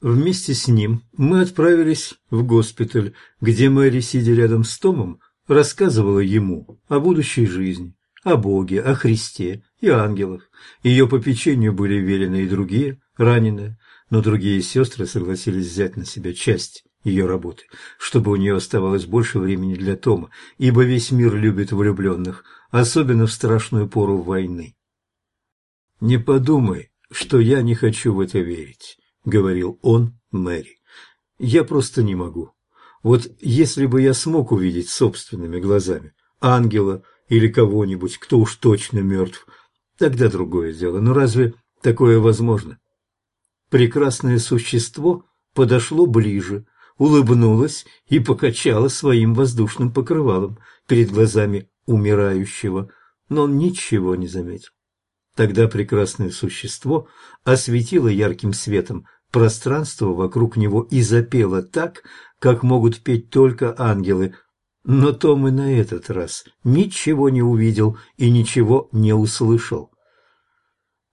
Вместе с ним мы отправились в госпиталь, где Мэри, сидя рядом с Томом, рассказывала ему о будущей жизни, о Боге, о Христе и ангелах. Ее попечению были верены и другие, раненые, но другие сестры согласились взять на себя часть ее работы, чтобы у нее оставалось больше времени для Тома, ибо весь мир любит влюбленных, особенно в страшную пору войны. «Не подумай, что я не хочу в это верить», — говорил он Мэри. «Я просто не могу. Вот если бы я смог увидеть собственными глазами ангела или кого-нибудь, кто уж точно мертв, тогда другое дело. Но разве такое возможно?» Прекрасное существо подошло ближе, улыбнулось и покачало своим воздушным покрывалом перед глазами умирающего, но он ничего не заметил. Тогда прекрасное существо осветило ярким светом пространство вокруг него и запело так, как могут петь только ангелы. Но Том и на этот раз ничего не увидел и ничего не услышал.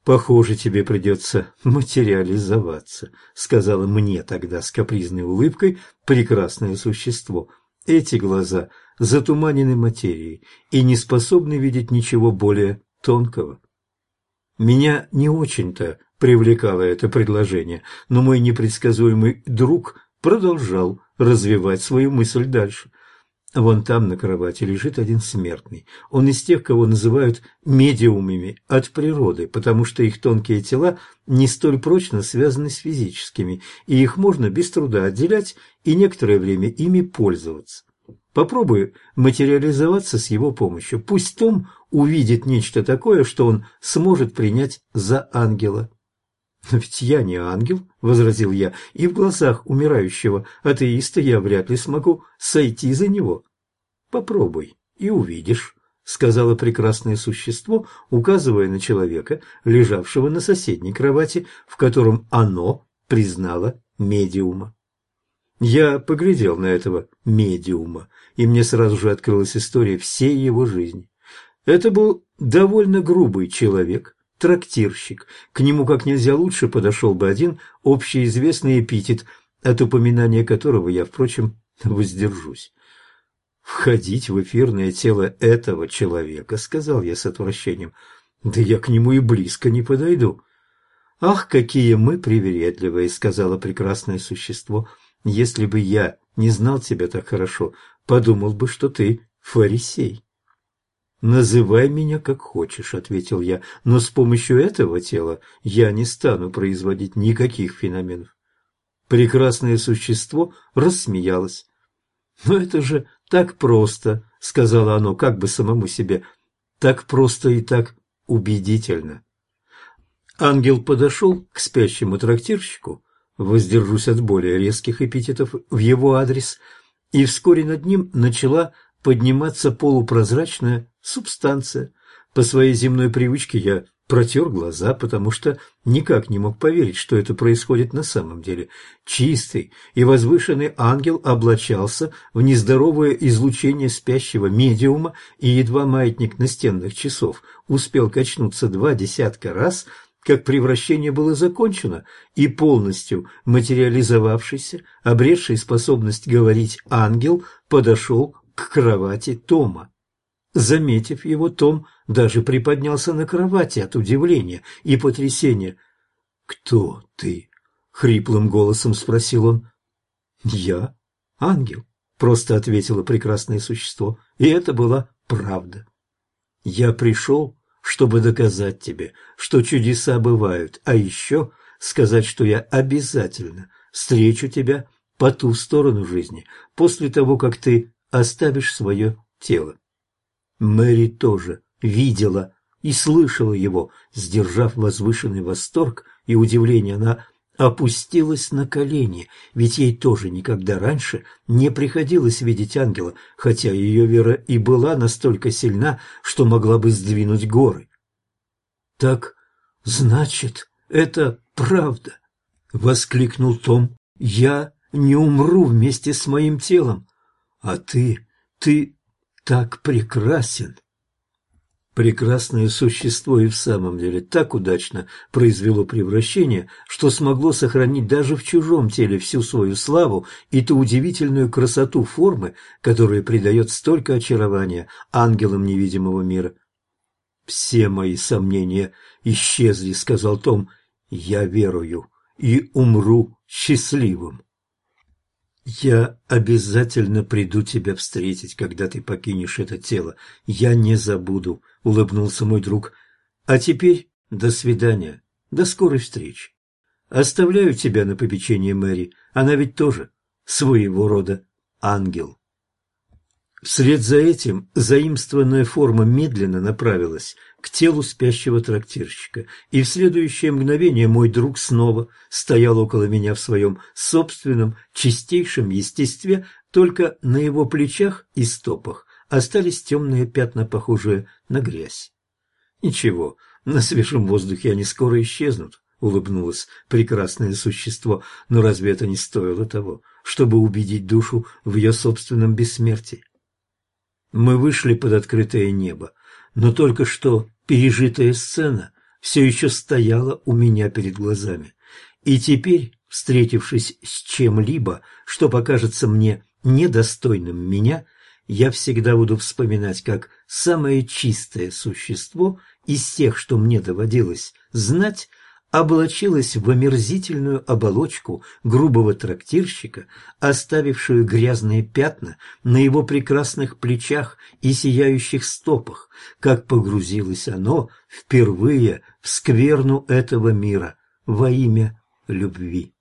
«Похоже, тебе придется материализоваться», — сказала мне тогда с капризной улыбкой прекрасное существо. Эти глаза затуманены материей и не способны видеть ничего более тонкого. Меня не очень-то привлекало это предложение, но мой непредсказуемый друг продолжал развивать свою мысль дальше. Вон там на кровати лежит один смертный. Он из тех, кого называют медиумами от природы, потому что их тонкие тела не столь прочно связаны с физическими, и их можно без труда отделять и некоторое время ими пользоваться. Попробую материализоваться с его помощью. Пусть Том увидит нечто такое, что он сможет принять за ангела. «Но ведь я не ангел», — возразил я, — «и в глазах умирающего атеиста я вряд ли смогу сойти за него». «Попробуй и увидишь», — сказала прекрасное существо, указывая на человека, лежавшего на соседней кровати, в котором оно признало медиума. Я поглядел на этого медиума, и мне сразу же открылась история всей его жизни. Это был довольно грубый человек, трактирщик. К нему как нельзя лучше подошел бы один общеизвестный эпитет, от упоминания которого я, впрочем, воздержусь. «Входить в эфирное тело этого человека», — сказал я с отвращением, — «да я к нему и близко не подойду». «Ах, какие мы привередливые», — сказала прекрасное существо, — если бы я не знал тебя так хорошо, подумал бы, что ты фарисей. «Называй меня как хочешь», — ответил я, — «но с помощью этого тела я не стану производить никаких феноменов». Прекрасное существо рассмеялось. «Но это же так просто», — сказала оно как бы самому себе, — «так просто и так убедительно». Ангел подошел к спящему трактирщику воздержусь от более резких эпитетов в его адрес, и вскоре над ним начала подниматься полупрозрачная субстанция. По своей земной привычке я протер глаза, потому что никак не мог поверить, что это происходит на самом деле. Чистый и возвышенный ангел облачался в нездоровое излучение спящего медиума, и едва маятник настенных часов успел качнуться два десятка раз – как превращение было закончено, и полностью материализовавшийся, обретший способность говорить ангел, подошел к кровати Тома. Заметив его, Том даже приподнялся на кровати от удивления и потрясения. «Кто ты?» — хриплым голосом спросил он. «Я ангел», — просто ответило прекрасное существо, и это была правда. «Я пришел чтобы доказать тебе, что чудеса бывают, а еще сказать, что я обязательно встречу тебя по ту сторону жизни после того, как ты оставишь свое тело. Мэри тоже видела и слышала его, сдержав возвышенный восторг и удивление, она опустилась на колени, ведь ей тоже никогда раньше не приходилось видеть ангела, хотя ее вера и была настолько сильна, что могла бы сдвинуть горы. «Так, значит, это правда!» — воскликнул Том. «Я не умру вместе с моим телом, а ты, ты так прекрасен!» Прекрасное существо и в самом деле так удачно произвело превращение, что смогло сохранить даже в чужом теле всю свою славу и ту удивительную красоту формы, которая придает столько очарования ангелам невидимого мира. «Все мои сомнения исчезли», — сказал Том. «Я верую и умру счастливым». «Я обязательно приду тебя встретить, когда ты покинешь это тело. Я не забуду», — улыбнулся мой друг. «А теперь до свидания, до скорой встречи. Оставляю тебя на попечение Мэри, она ведь тоже своего рода ангел». Вслед за этим заимствованная форма медленно направилась к телу спящего трактирщика, и в следующее мгновение мой друг снова стоял около меня в своем собственном чистейшем естестве, только на его плечах и стопах остались темные пятна, похожие на грязь. «Ничего, на свежем воздухе они скоро исчезнут», — улыбнулось прекрасное существо, но разве это не стоило того, чтобы убедить душу в ее собственном бессмертии? Мы вышли под открытое небо, но только что пережитая сцена все еще стояла у меня перед глазами. И теперь, встретившись с чем-либо, что покажется мне недостойным меня, я всегда буду вспоминать как самое чистое существо из тех, что мне доводилось знать, облачилась в омерзительную оболочку грубого трактирщика, оставившую грязные пятна на его прекрасных плечах и сияющих стопах, как погрузилось оно впервые в скверну этого мира во имя любви.